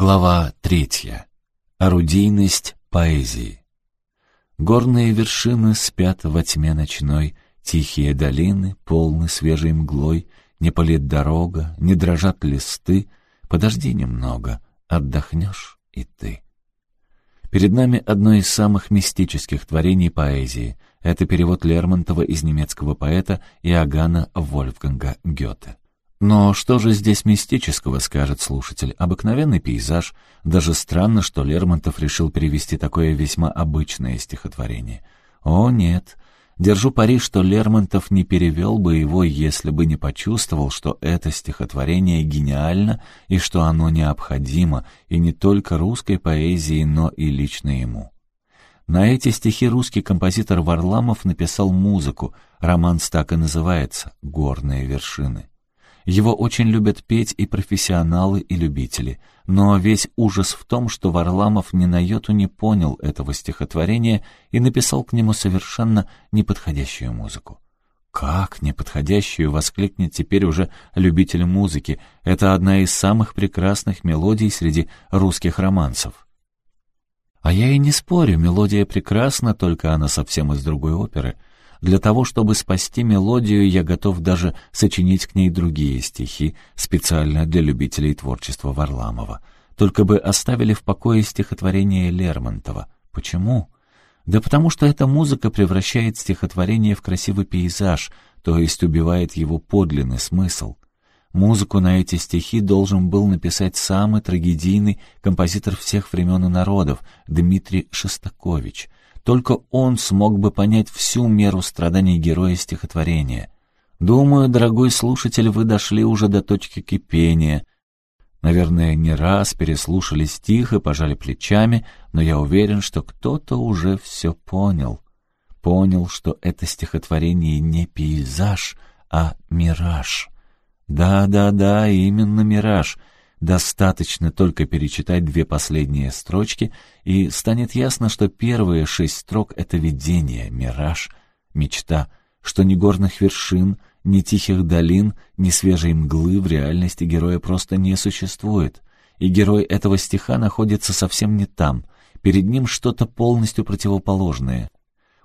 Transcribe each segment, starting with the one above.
Глава третья. Орудийность поэзии. Горные вершины спят во тьме ночной, Тихие долины, полны свежей мглой, Не полит дорога, не дрожат листы, Подожди немного, отдохнешь и ты. Перед нами одно из самых мистических творений поэзии. Это перевод Лермонтова из немецкого поэта Иоганна Вольфганга Гёте. Но что же здесь мистического, скажет слушатель? Обыкновенный пейзаж. Даже странно, что Лермонтов решил перевести такое весьма обычное стихотворение. О, нет. Держу пари, что Лермонтов не перевел бы его, если бы не почувствовал, что это стихотворение гениально и что оно необходимо, и не только русской поэзии, но и лично ему. На эти стихи русский композитор Варламов написал музыку, романс так и называется «Горные вершины». Его очень любят петь и профессионалы, и любители. Но весь ужас в том, что Варламов ни на йоту не понял этого стихотворения и написал к нему совершенно неподходящую музыку. «Как неподходящую?» — воскликнет теперь уже любитель музыки. Это одна из самых прекрасных мелодий среди русских романсов. А я и не спорю, мелодия прекрасна, только она совсем из другой оперы — для того, чтобы спасти мелодию, я готов даже сочинить к ней другие стихи, специально для любителей творчества Варламова. Только бы оставили в покое стихотворение Лермонтова. Почему? Да потому что эта музыка превращает стихотворение в красивый пейзаж, то есть убивает его подлинный смысл. Музыку на эти стихи должен был написать самый трагедийный композитор всех времен и народов, Дмитрий Шостакович — только он смог бы понять всю меру страданий героя стихотворения. Думаю, дорогой слушатель, вы дошли уже до точки кипения. Наверное, не раз переслушали стих и пожали плечами, но я уверен, что кто-то уже все понял. Понял, что это стихотворение не пейзаж, а мираж. Да-да-да, именно мираж — Достаточно только перечитать две последние строчки, и станет ясно, что первые шесть строк — это видение, мираж, мечта, что ни горных вершин, ни тихих долин, ни свежей мглы в реальности героя просто не существует. И герой этого стиха находится совсем не там, перед ним что-то полностью противоположное.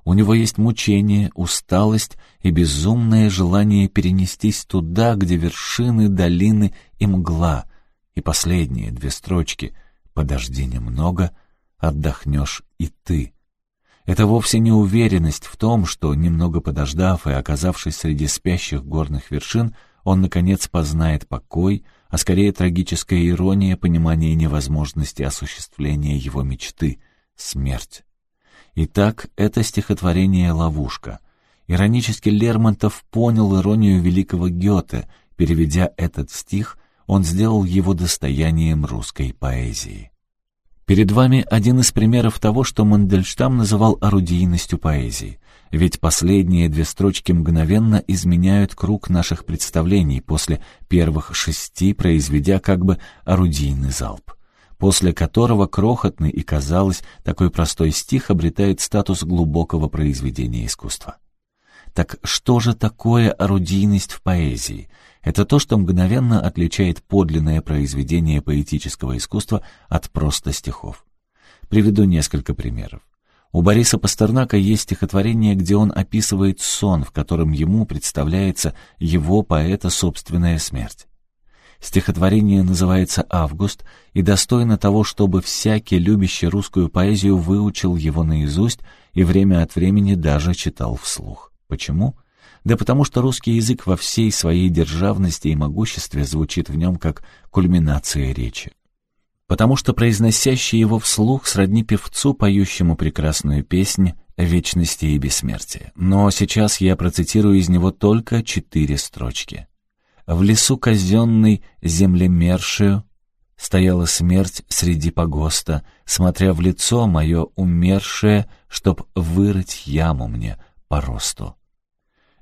У него есть мучение, усталость и безумное желание перенестись туда, где вершины, долины и мгла — и последние две строчки «Подожди немного, отдохнешь и ты». Это вовсе не уверенность в том, что, немного подождав и оказавшись среди спящих горных вершин, он, наконец, познает покой, а скорее трагическая ирония понимания невозможности осуществления его мечты — смерть. Итак, это стихотворение «Ловушка». Иронически Лермонтов понял иронию великого Гёте, переведя этот стих он сделал его достоянием русской поэзии. Перед вами один из примеров того, что Мандельштам называл орудийностью поэзии. Ведь последние две строчки мгновенно изменяют круг наших представлений после первых шести, произведя как бы орудийный залп, после которого крохотный и, казалось, такой простой стих обретает статус глубокого произведения искусства. Так что же такое орудийность в поэзии? Это то, что мгновенно отличает подлинное произведение поэтического искусства от просто стихов. Приведу несколько примеров. У Бориса Пастернака есть стихотворение, где он описывает сон, в котором ему представляется его поэта собственная смерть. Стихотворение называется «Август» и достойно того, чтобы всякий, любящий русскую поэзию, выучил его наизусть и время от времени даже читал вслух. Почему? Да потому что русский язык во всей своей державности и могуществе звучит в нем как кульминация речи. Потому что произносящий его вслух сродни певцу, поющему прекрасную песнь вечности и бессмертия. Но сейчас я процитирую из него только четыре строчки. «В лесу казенный землемершию стояла смерть среди погоста, смотря в лицо мое умершее, чтоб вырыть яму мне по росту».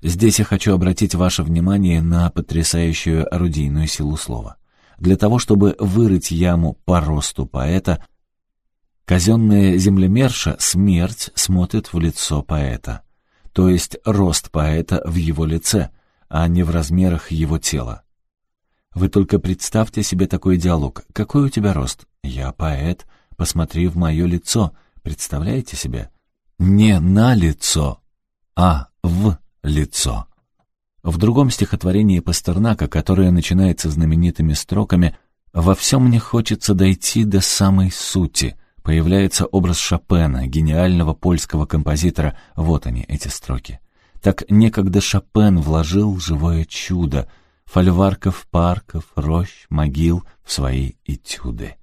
Здесь я хочу обратить ваше внимание на потрясающую орудийную силу слова. Для того, чтобы вырыть яму по росту поэта, казенная землемерша смерть смотрит в лицо поэта, то есть рост поэта в его лице, а не в размерах его тела. Вы только представьте себе такой диалог. Какой у тебя рост? Я поэт. Посмотри в мое лицо. Представляете себе? Не на лицо, а в лицо. В другом стихотворении Пастернака, которое начинается знаменитыми строками «Во всем мне хочется дойти до самой сути», появляется образ Шопена, гениального польского композитора. Вот они, эти строки. Так некогда Шопен вложил живое чудо, фольварков, парков, рощ, могил в свои этюды.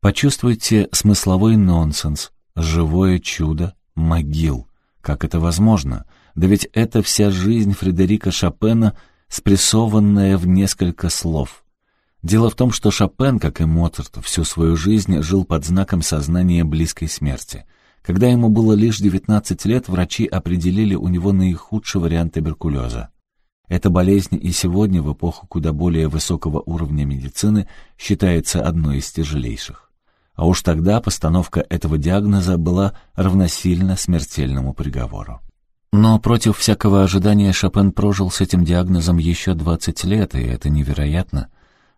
Почувствуйте смысловой нонсенс, живое чудо, могил. Как это возможно? Да ведь это вся жизнь Фредерика Шопена, спрессованная в несколько слов. Дело в том, что Шопен, как и Моцарт, всю свою жизнь жил под знаком сознания близкой смерти. Когда ему было лишь 19 лет, врачи определили у него наихудший вариант туберкулеза. Эта болезнь и сегодня, в эпоху куда более высокого уровня медицины, считается одной из тяжелейших. А уж тогда постановка этого диагноза была равносильна смертельному приговору. Но против всякого ожидания Шопен прожил с этим диагнозом еще 20 лет, и это невероятно.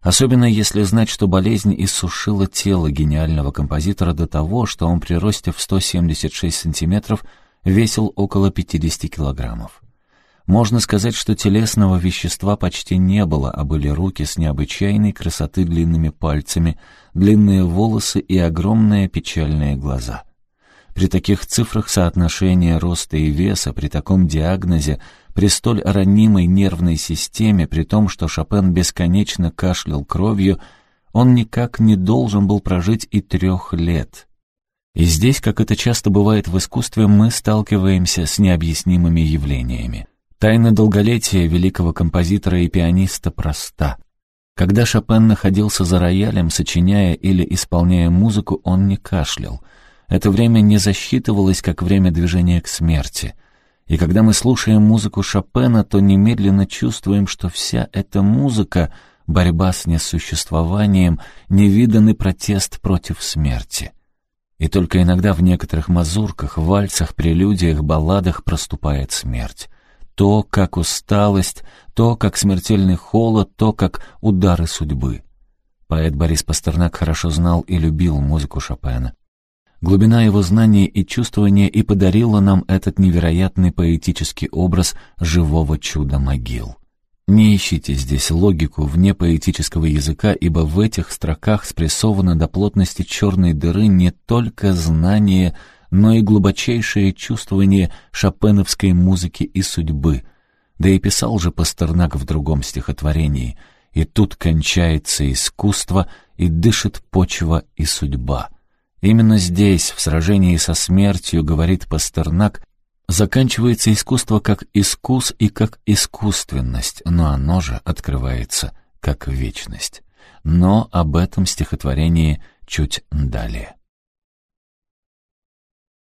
Особенно если знать, что болезнь иссушила тело гениального композитора до того, что он при росте в 176 сантиметров весил около 50 килограммов. Можно сказать, что телесного вещества почти не было, а были руки с необычайной красоты длинными пальцами, длинные волосы и огромные печальные глаза. При таких цифрах соотношения роста и веса, при таком диагнозе, при столь ранимой нервной системе, при том, что Шопен бесконечно кашлял кровью, он никак не должен был прожить и трех лет. И здесь, как это часто бывает в искусстве, мы сталкиваемся с необъяснимыми явлениями. Тайна долголетия великого композитора и пианиста проста. Когда Шопен находился за роялем, сочиняя или исполняя музыку, он не кашлял — это время не засчитывалось как время движения к смерти. И когда мы слушаем музыку Шопена, то немедленно чувствуем, что вся эта музыка — борьба с несуществованием, невиданный протест против смерти. И только иногда в некоторых мазурках, вальсах, прелюдиях, балладах проступает смерть. То, как усталость, то, как смертельный холод, то, как удары судьбы. Поэт Борис Пастернак хорошо знал и любил музыку Шопена. Глубина его знания и чувствования и подарила нам этот невероятный поэтический образ живого чуда могил. Не ищите здесь логику вне поэтического языка, ибо в этих строках спрессовано до плотности черной дыры не только знание, но и глубочайшее чувствование шопеновской музыки и судьбы. Да и писал же Пастернак в другом стихотворении «И тут кончается искусство, и дышит почва и судьба». Именно здесь, в сражении со смертью, говорит Пастернак, заканчивается искусство как искус и как искусственность, но оно же открывается как вечность. Но об этом стихотворении чуть далее.